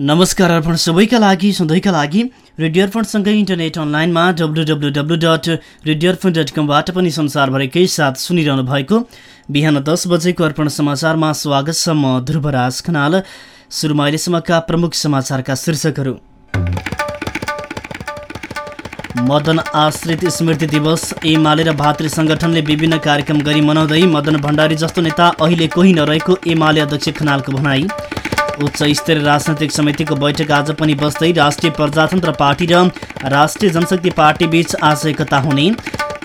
नमस्कार अर्पण सबैका लागि सधैँका लागि रेडियो अर्पणसँगै इन्टरनेट अनलाइनमा W W W dot radio Arpan dot कमबाट पनि संसारभरिकै साथ सुनिरहनु भएको बिहान दस बजेको अर्पण समाचारमा स्वागत छ म ध्रुवराज खनाल सुरुमा अहिलेसम्मका प्रमुख समाचारका शीर्षकहरू मदन आश्रित स्मृति दिवस एमाले र भातृ सङ्गठनले विभिन्न कार्यक्रम गरी मनाउँदै मदन भण्डारी जस्तो नेता अहिले कोही नरहेको एमाले अध्यक्ष खनालको भनाई उच्च स्तरीय राजनैतिक समितिको बैठक आज पनि बस्दै राष्ट्रिय प्रजातन्त्र पार्टी र राष्ट्रिय जनशक्ति पार्टी बीच आज एकता हुने।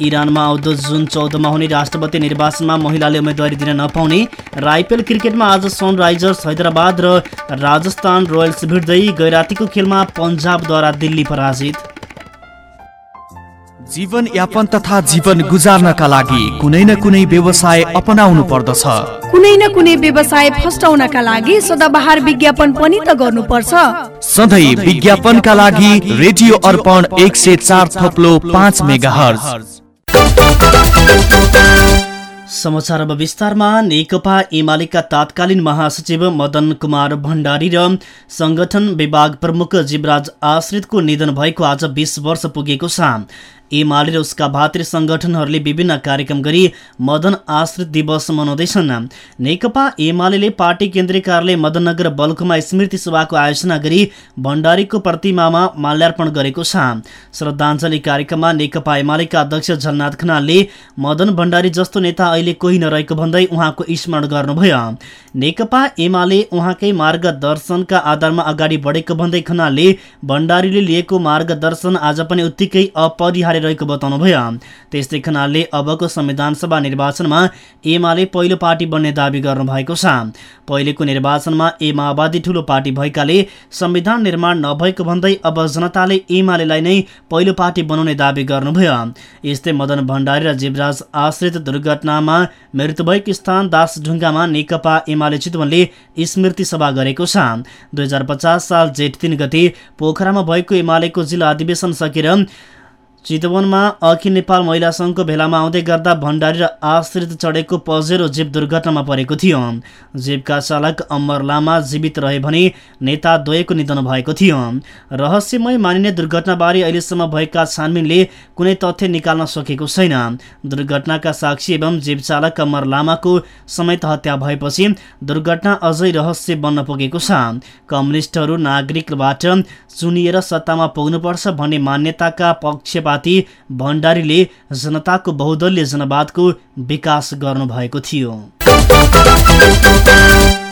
इरानमा आउँदो जुन चौधमा हुने राष्ट्रपति निर्वाचनमा महिलाले उम्मेदवारी दिन नपाउने। र आइपिएल क्रिकेटमा आज सनराइजर्स हैदराबाद र राजस्थान रोयल्स भिड्दै गैरातीको खेलमा पन्जाबद्वारा दिल्ली पराजित। जीवन यापन तथा जीवन गुजार्नका लागि कुनै न कुनै व्यवसाय अपनाउनु पर्दछ। कुनै न कुनै व्यवसाय फस्टाउनका लागि सदाबहार विज्ञापन पनि त गर्नुपर्छ। सधैँ विज्ञापनका लागि रेडियो अर्पण एक सय चार थप्लो पाँच मेगा समाचार अब विस्तारमा नेकपा एमालेका तात्कालीन महासचिव मदन कुमार भण्डारी र संगठन विभाग प्रमुख जीवराज आश्रितको निधन भएको आज बिस वर्ष पुगेको छ। एमाले र उसका भातृ सङ्गठनहरूले विभिन्न कार्यक्रम गरी मदन आश्रित दिवस मनाउँदैछन्। नेकपा एमाले पार्टी केन्द्रीय कार्यालय मदननगर बल्कुमा स्मृति सभाको आयोजना गरी भण्डारीको प्रतिमामा माल्यार्पण गरेको छ। श्रद्धाञ्जली कार्यक्रममा नेकपा एमालेका अध्यक्ष झलनाथ खनालले मदन भण्डारी जस्तो नेता अहिले कोही नरहेको भन्दै उहाँको स्मरण गर्नुभयो। नेकपा एमाले उहाँकै मार्गदर्शनका आधारमा अगाडि बढेको भन्दै खनालले भण्डारीले लिएको मार्गदर्शन आज पनि उत्तिकै अपरिहार्य रहेको बताउनुभयो त्यस्तै खनालले अबको संविधानसभा निर्वाचनमा एमाले पहिलो पार्टी बन्ने दावी गर्नुभएको छ। पहिलेको निर्वाचनमा ए माओवादी ठूलो पार्टी भएकाले संविधान निर्माण नभएको भन्दै अब जनताले एमालेलाई नै पहिलो पार्टी बनाउने दावी गर्नुभयो। यस्तै मदन भण्डारी र जीवराज आश्रित दुर्घटनामा मृत्यु भएको स्थान दासढुङ्गामा नेकपा एमाले चितवनले स्मृति सभा गरेको छ। दुई साल जेठ तिन गति पोखरामा भएको एमालेको जिल्ला अधिवेशन सकेर चितवनमा अखिल नेपाल महिला सङ्घको भेलामा आउँदै गर्दा भण्डारी र आश्रित चढेको पजेरो जीप दुर्घटनामा परेको थियो। जीपका चालक अमर लामा जीवित रहे भने नेता द्वयको निधन भएको थियो। रहस्यमय मानिने दुर्घटनाबारे अहिलेसम्म भएका छानबिनले कुनै तथ्य निकाल्न सकेको छैन। दुर्घटनाका साक्षी एवं जीप चालक अमर लामाको समेत हत्या भएपछि दुर्घटना अझै रहस्य बन्न पुगेको छ। कम्युनिस्टहरू नागरिकबाट चुनिएर सत्तामा पुग्नुपर्छ भन्ने मान्यताका पक्षमा पार्टी भण्डारीले जनताको बहुदलीय जनवादको विकास गर्नुभएको थियो।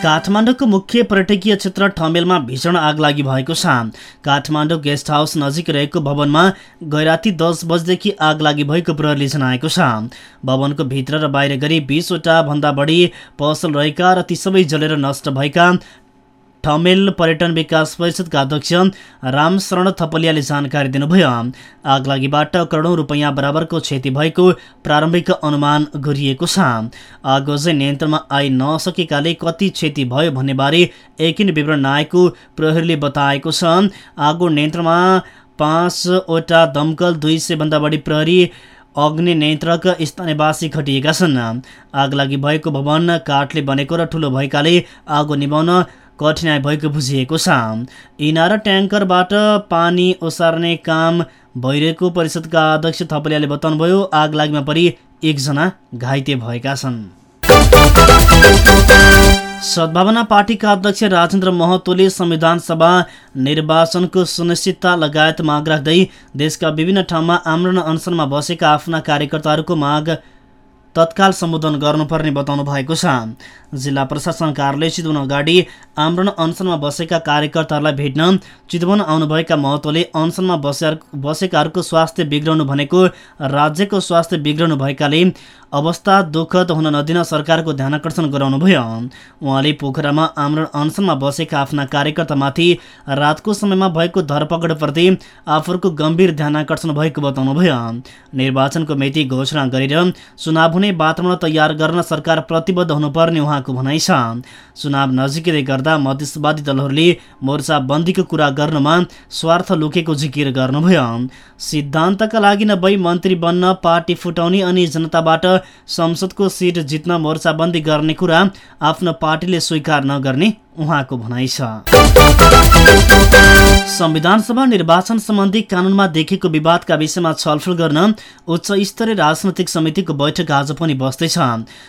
काठमाडौँको मुख्य पर्यटकीय क्षेत्र ठमेलमा भीषण आग लागि भएको छ। काठमाडौँ गेस्ट हाउस नजिक रहेको भवनमा गैराती दस बजेदेखि आग लागि भएको प्रहरीले जनाएको छ। भवनको भित्र र बाहिर गरी बिसवटा भन्दा बढी पसल रहेका र ती सबै जलेर नष्ट भएका ठमेल पर्यटन विकास परिषदका अध्यक्ष रामशरण थपलियाले जानकारी दिनुभयो। आगलागीबाट करोडौँ रुपियाँ बराबरको क्षति भएको प्रारम्भिक अनुमान गरिएको छ। आगो चाहिँ नियन्त्रणमा आइ नसकेकाले कति क्षति भयो भन्नेबारे एकिन विवरण नआएको प्रहरीले बताएको छ। आगो नियन्त्रणमा पाँचवटा दमकल दुई सयभन्दा बढी प्रहरी अग्नि नियन्त्रक स्थानीयवासी खटिएका छन्। आगलागी भएको भवन काठले बनेको र ठुलो भएकाले आगो निभाउन कठिनाइ भएको बुझिएको छ। इनार ट्याङ्करबाट पानी ओसार्ने काम भइरहेको परिषदका अध्यक्ष थपलियाले बताउनुभयो आग लागीमा परि एकजना घाइते भएका छन्। सद्भावना पार्टीका अध्यक्ष राजेन्द्र महतोले संविधान सभा निर्वाचनको सुनिश्चितता लगायत माग राख्दै देशका विभिन्न ठाउँमा आमरण अनसनमा बसेका आफ्ना कार्यकर्ताहरूको माग तत्काल सम्बोधन गर्नुपर्ने बताउनु भएको छ। जिल्ला प्रशासन कार्यालय चितवन अगाडि आमरण अनसनमा बसेका कार्यकर्ताहरूलाई भेट्न चितवन आउनुभएका महतोले अनसनमा बसेकाहरूको स्वास्थ्य बिग्रनु भनेको राज्यको स्वास्थ्य बिग्रनु भएकाले अवस्था दुःखद हुन नदिन सरकारको ध्यान आकर्षण गराउनुभयो। उहाँले पोखरामा आमरण अनसनमा बसेका आफ्ना कार्यकर्तामाथि रातको समयमा भएको धरपकडप्रति आफूहरूको गम्भीर ध्यान आकर्षण भएको बताउनुभयो। निर्वाचनको मिति घोषणा गरेर चुनाव हुने वातावरण तयार गर्न सरकार प्रतिबद्ध हुनुपर्ने उहाँको भनाइ छ। चुनाव नजिकै गर्दा मधेसवादी दलहरूले मोर्चाबन्दीको कुरा गर्नमा स्वार्थ लुकेको जिकिर गर्नुभयो। सिद्धान्तका लागि नभई मन्त्री बन्न पार्टी फुटाउने अनि जनताबाट संसदको सिट जित्न मोर्चाबन्दी गर्ने कुरा आफ्नो पार्टीले स्वीकार नगर्ने उहाँको भनाइ छ। संविधान सभा निर्वाचन सम्बन्धी कानूनमा देखेको विवादका विषयमा छलफल गर्न उच्च स्तरीय राजनैतिक समितिको बैठक आज पनि बस्दैछ।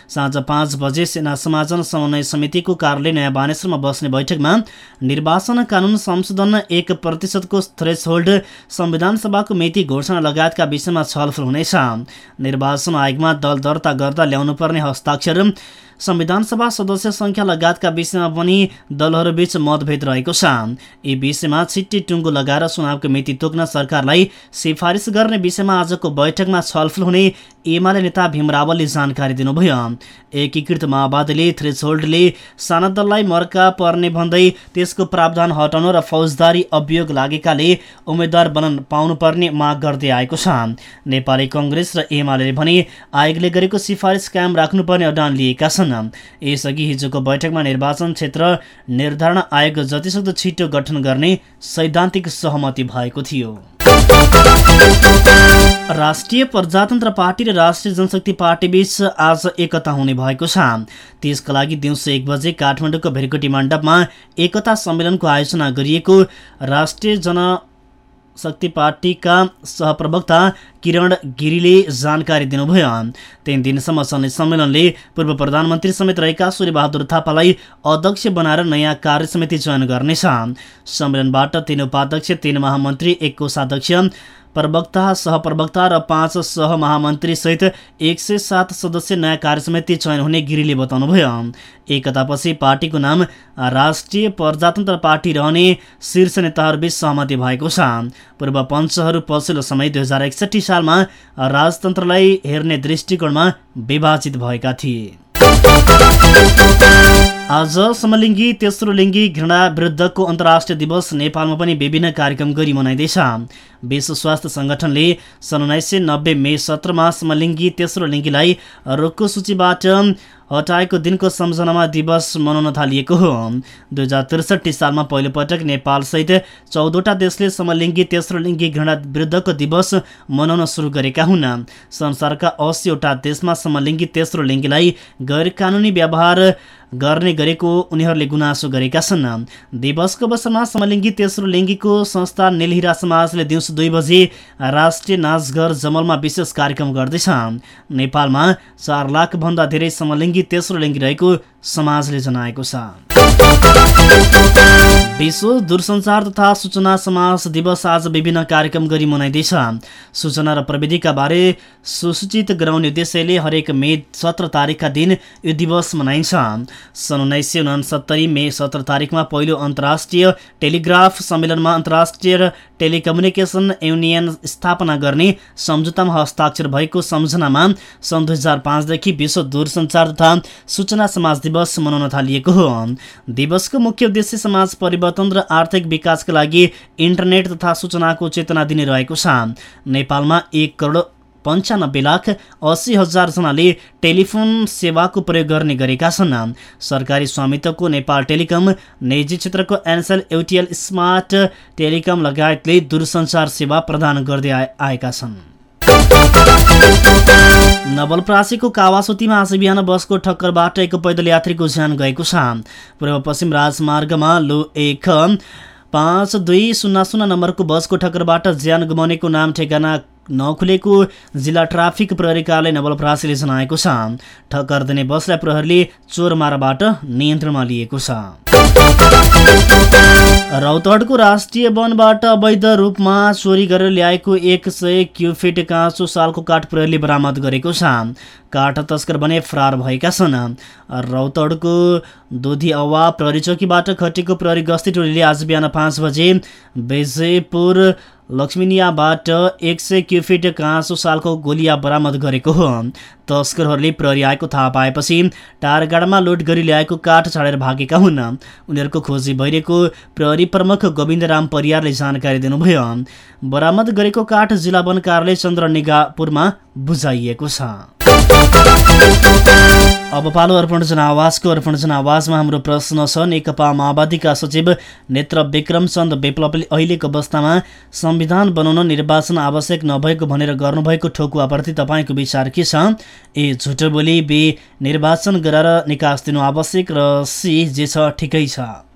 साँझ पाँच बजे सेना समाजन समन्वय समितिको कार्यालय नयाँ बानेश्वरमा बस्ने बैठकमा निर्वाचन कानून संशोधन एक प्रतिशतको थ्रेसहोल्ड संविधान सभाको मिति घोषणा लगायतका विषयमा छलफल हुनेछ। निर्वाचन आयोगमा दल दर्ता गर्दा ल्याउनुपर्ने हस्ताक्षर संविधान सभा सदस्य संख्या लगायतका विषयमा पनि दलहरूबीच मतभेद रहेको छ। यी विषयमा छिट्टी टुङ्गो लगाएर चुनावको मिति तोक्न सरकारलाई सिफारिस गर्ने विषयमा आजको बैठकमा छलफल हुने एमाले नेता भीम रावलले जानकारी दिनुभयो। एकीकृत माओवादीले थ्रेसहोल्डले साना दललाई मर्का पर्ने भन्दै त्यसको प्रावधान हटाउन र फौजदारी अभियोग लागेकाले उम्मेद्वार बन्न पाउनुपर्ने माग गर्दै आएको छ। नेपाली कङ्ग्रेस र एमाले भने आयोगले गरेको सिफारिस कायम राख्नुपर्ने अडान लिएका छन्। यसअघि हिजोको बैठकमा निर्वाचन क्षेत्र निर्धारण आयोग जतिसक्दो छिटो गठन गर्ने सैद्धान्तिक सहमति भएको थियो। राष्ट्रिय प्रजातन्त्र पार्टी र राष्ट्रिय जनशक्ति पार्टी बीच आज एकता हुने भएको छ। त्यसका लागि दिउँसो एक बजे काठमाडौँको भेरकोटी मण्डपमा एकता सम्मेलनको आयोजना गरिएको राष्ट्रिय जन शक्ति पार्टीका सहप्रवक्ता किरण गिरीले जानकारी दिनुभयो। तीन दिनसम्म चल्ने सम्मेलनले पूर्व प्रधानमन्त्री समेत रहेका सूर्यबहादुर थापालाई अध्यक्ष बनाएर नयाँ कार्य समिति चयन गर्नेछ। सम्मेलनबाट तीन उपाध्यक्ष तीन महामन्त्री एक कोषाध्यक्ष प्रवक्ता सहप्रवक्ता र पाँच सहमहामन्त्रीसहित एक सय सात सदस्य नयाँ कार्यसमिति चयन हुने गिरीले बताउनुभयो। एकतापछि पार्टीको नाम राष्ट्रिय प्रजातन्त्र पार्टी रहने शीर्ष नेताहरूबीच सहमति भएको छ। पूर्व पञ्चहरू पछिल्लो समय दुई हजार एकसठी सालमा राजतन्त्रलाई हेर्ने दृष्टिकोणमा विभाजित भएका थिए। आज समलिङ्गी तेस्रो लिङ्गी घृणा विरुद्धको अन्तर्राष्ट्रिय दिवस नेपालमा पनि विभिन्न कार्यक्रम गरी मनाइँदैछ। विश्व स्वास्थ्य सङ्गठनले सन् उन्नाइस सय नब्बे मे सत्रमा समलिङ्गी तेस्रो लिङ्गीलाई रोगको सूचीबाट हटाएको दिनको सम्झनामा दिवस मनाउन थालिएको हो। दुई हजार त्रिसठी सालमा पहिलोपटक नेपालसहित चौधवटा देशले समलिङ्गी तेस्रो लिङ्गी घृणा विरुद्धको दिवस मनाउन सुरु गरेका हुन्। संसारका असीवटा देशमा समलिङ्गी तेस्रो लिङ्गीलाई गैर कानुनी व्यवहार गर्ने गरेको उनीहरूले गुनासो गरेका छन्। दिवसको अवसरमा समलिङ्गी तेस्रो लिङ्गीको संस्था नेलहिरा समाजले दिउँसो दुई बजे राष्ट्रिय नाचघर जमलमा विशेष कार्यक्रम गर्दैछ। नेपालमा चार लाखभन्दा धेरै समलिङ्गी तेस्रो लिङ्गी रहेको समाजले जनाएको छ। विश्व दूरसञ्चार तथा सूचना समाज दिवस आज विभिन्न कार्यक्रम गरी मनाइँदैछ। सूचना र प्रविधिका बारे सुसूचित गराउने उद्देश्यले हरेक मे सत्र तारिकका दिन यो दिवस मनाइन्छ। सन् उन्नाइस सय उनसत्तरी मे सत्र तारिकमा पहिलो अन्तर्राष्ट्रिय टेलिग्राफ सम्मेलनमा अन्तर्राष्ट्रिय टेलिकम्युनिकेसन युनियन स्थापना गर्ने सम्झौतामा हस्ताक्षर भएको सम्झनामा सन् दुई हजार पाँचदेखि विश्व दूरसञ्चार तथा सूचना समाज दिवस मनाउन थालिएको हो। दिवसको मुख्य उद्देश्य समाज परिवर्तन र आर्थिक विकासका लागि इन्टरनेट तथा सूचनाको चेतना दिने रहेको छ। नेपालमा एक करोड पन्चानब्बे लाख अस्सी हजारजनाले टेलिफोन सेवाको प्रयोग गर्ने गरेका छन्। सरकारी स्वामित्वको नेपाल टेलिकम निजी क्षेत्रको एनसेल युटिएल स्मार्ट टेलिकम लगायतले दूरसञ्चार सेवा प्रदान गर्दै आएका छन्। नवलप्रासीको कावासोतीमा आज बिहान बसको ठक्करबाट एक पैदल यात्रीको ज्यान गएको छ। पूर्व पश्चिम राजमार्गमा लो एक पाँच दुई शून्य शून्य नम्बरको बसको ठक्करबाट ज्यान गुमाउनेको नाम ठेगाना नखुलेको जिल्ला ट्राफिक प्रहरी कार्यालय नवलपरासीले जनाएको छ। ठक्कर दिने बसलाई प्रहरीले चोरमाराबाट नियन्त्रणमा लिएको छ। रौतहटको राष्ट्रिय वनबाट अवैध रूपमा चोरी गरेर ल्याएको एक सय क्युफिट काँचो सालको काठ प्रहरीले बरामद गरेको छ। काठ तस्कर भने फरार भएका छन्। रौतहटको दुधी अवा प्रहरी चौकीबाट खटेको प्रहरी गस्ती टोलीले आज बिहान पाँच बजे विजयपुर लक्ष्मीनियाबाट एक सय क्युफिट काँसो सालको गोलिया बरामद गरेको हो। तस्करहरूले प्रहरी आएको थाहा पाएपछि टारगाडामा लोड गरी ल्याएको काठ छाडेर भागेका हुन्। उनीहरूको खोजी भइरहेको प्रहरी प्रमुख गोविन्दराम परियारले जानकारी दिनुभयो। बरामद गरेको काठ जिल्ला वन कार्यालय चन्द्रनिगापुरमा बुझाइएको छ। अब पालो अर्पण जनावासको अर्पण जनावासमा हाम्रो प्रश्न छ नेकपा माओवादीका सचिव नेत्र विक्रम चन्द विप्लवले अहिलेको अवस्थामा संविधान बनाउन निर्वाचन आवश्यक नभएको भनेर गर्नुभएको ठोकुवाप्रति तपाईँको विचार के छ? ए झुटो बोली बे निर्वाचन गराएर निकास दिनु आवश्यक र सी जे छ ठिकै छ।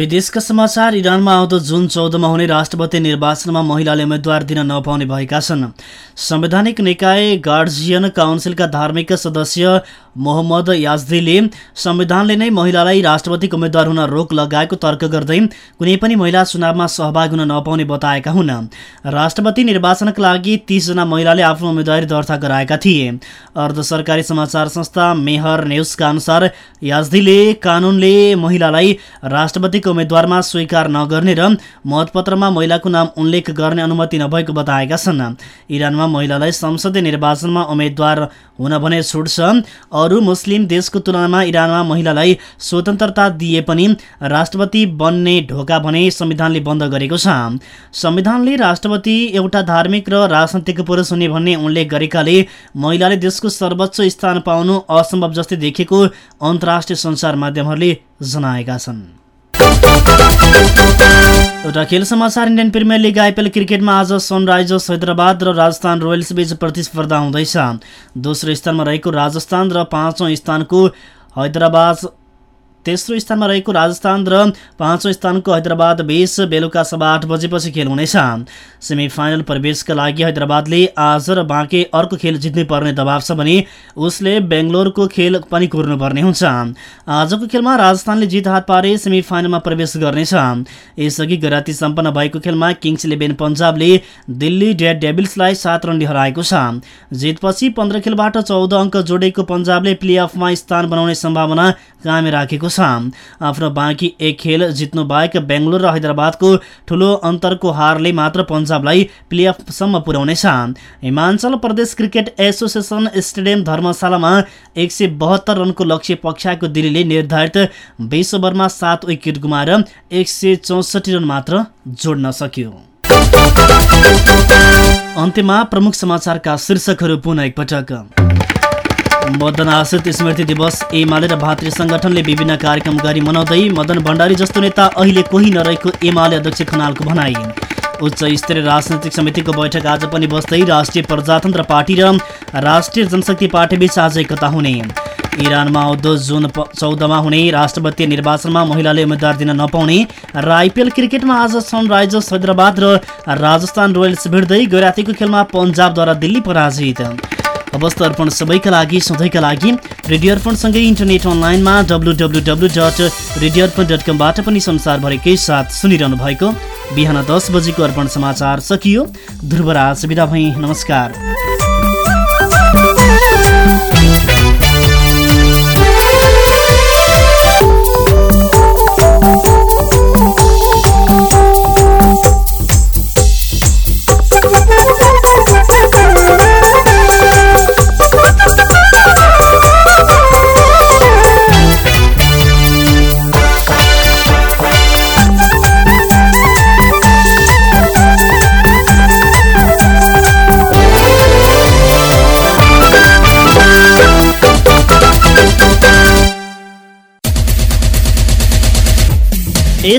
विदेशका समाचार इरानमा आउँदो जुन चौधमा हुने राष्ट्रपति निर्वाचनमा महिलाले उम्मेद्वार दिन नपाउने भएका छन्। संवैधानिक निकाय गार्जियन काउन्सिलका धार्मिक सदस्य मोहम्मद याजदीले संविधानले नै महिलालाई राष्ट्रपतिको उम्मेद्वार हुन रोक लगाएको तर्क गर्दै कुनै पनि महिला चुनावमा सहभागी हुन नपाउने बताएका हुन्। राष्ट्रपति निर्वाचनका लागि तीसजना महिलाले आफ्नो उम्मेद्वारी दर्ता गराएका थिए। अर्ध सरकारी समाचार संस्था मेहर न्युजका अनुसार याजदीले कानुनले महिलालाई राष्ट्रपतिको उम्मेद्वारमा स्वीकार नगर्ने र मतपत्रमा महिलाको नाम उल्लेख गर्ने अनुमति नभएको बताएका छन्। इरानमा महिलालाई संसदीय निर्वाचनमा उम्मेद्वार हुन भने छुट छ। अरू मुस्लिम देशको तुलनामा इरानमा महिलालाई स्वतन्त्रता दिए पनि राष्ट्रपति बन्ने ढोका भने संविधानले बन्द गरेको छ। संविधानले राष्ट्रपति एउटा धार्मिक र राजनैतिक पुरुष हुने भन्ने उल्लेख गरेकाले महिलाले देशको सर्वोच्च स्थान पाउनु असम्भव जस्तै देखेको अन्तर्राष्ट्रिय सञ्चार माध्यमहरूले जनाएका छन्। एउटा खेल समाचार इन्डियन प्रिमियर लिग आइपिएल क्रिकेटमा आज सनराइजर्स हैदराबाद र राजस्थान रोयल्स बीच प्रतिस्पर्धा हुँदैछ। दोस्रो स्थानमा रहेको राजस्थान र पाँचौँ स्थानको हैदराबाद तेस्रो स्थानमा रहेको राजस्थान र पाँचौँ स्थानको हैदराबाद बीच बेलुका सभा आठ बजेपछि खेल हुनेछ। सेमी फाइनल प्रवेशका लागि हैदराबादले आज र बाँके अर्को खेल जित्नै पर्ने दबाव छ भने उसले बेङ्गलोरको खेल पनि कुर्नुपर्ने हुन्छ। आजको खेलमा राजस्थानले जित हात पारे सेमी फाइनलमा प्रवेश गर्नेछ। यसअघि गराती सम्पन्न भएको खेलमा किङ्स इलेभेन पन्जाबले दिल्ली डेड डेभिल्सलाई सात रनले हराएको छ। जितपछि पन्ध्र खेलबाट चौध अङ्क जोडेको पन्जाबले प्लेअफमा स्थान बनाउने सम्भावना कायम राखेको छ आफ्नो बाँकी एक खेल जित्नु बाहेक बेङ्गलोर र हैदराबादको ठुलो अन्तरको हारले मात्र पन्जाबलाई प्लेअफसम्म पुर्याउनेछ Himachal Pradesh cricket association stadium धर्मशालामा एक सय बहत्तर रनको लक्ष्य पक्षाएको दिल्लीले निर्धारित बिस ओभरमा सात विकेट गुमाएर एक सय चौसठी रन मात्र जोड्न सक्यो। अन्त्यमा प्रमुख समाचारका शीर्षकहरू पुनः एकपटक। मदन आश्रित स्मृति दिवस एमाले र भातृ संगठनले विभिन्न कार्यक्रम गरी मनाउँदै मदन भण्डारी जस्तो नेता अहिले कोही नरहेको एमाले अध्यक्ष खनालको भनाई। उच्च स्तरीय राजनैतिक समितिको बैठक आज पनि बस्दै राष्ट्रिय प्रजातन्त्र पार्टी र राष्ट्रिय जनशक्ति पार्टीबीच आज एकता हुने। इरानमा आउँदो जुन चौधमा हुने राष्ट्रपति निर्वाचनमा महिलाले उम्मेद्वार दिन नपाउने र आइपिएल क्रिकेटमा आज सनराइजर्स हैदराबाद र राजस्थान रोयल्स भिड्दै गैरातीको खेलमा पन्जाबद्वारा दिल्ली पराजित। अवस्था अर्पण सबैका लागि सधैँका लागि रेडियो अर्पणसँगै इन्टरनेट अनलाइनमा W W W dot radio Arpan dot कमबाट पनि संसारभरिकै साथ सुनिरहनु भएको बिहान दस बजेको अर्पण समाचार सकियो। ध्रुवराज विदा भई नमस्कार।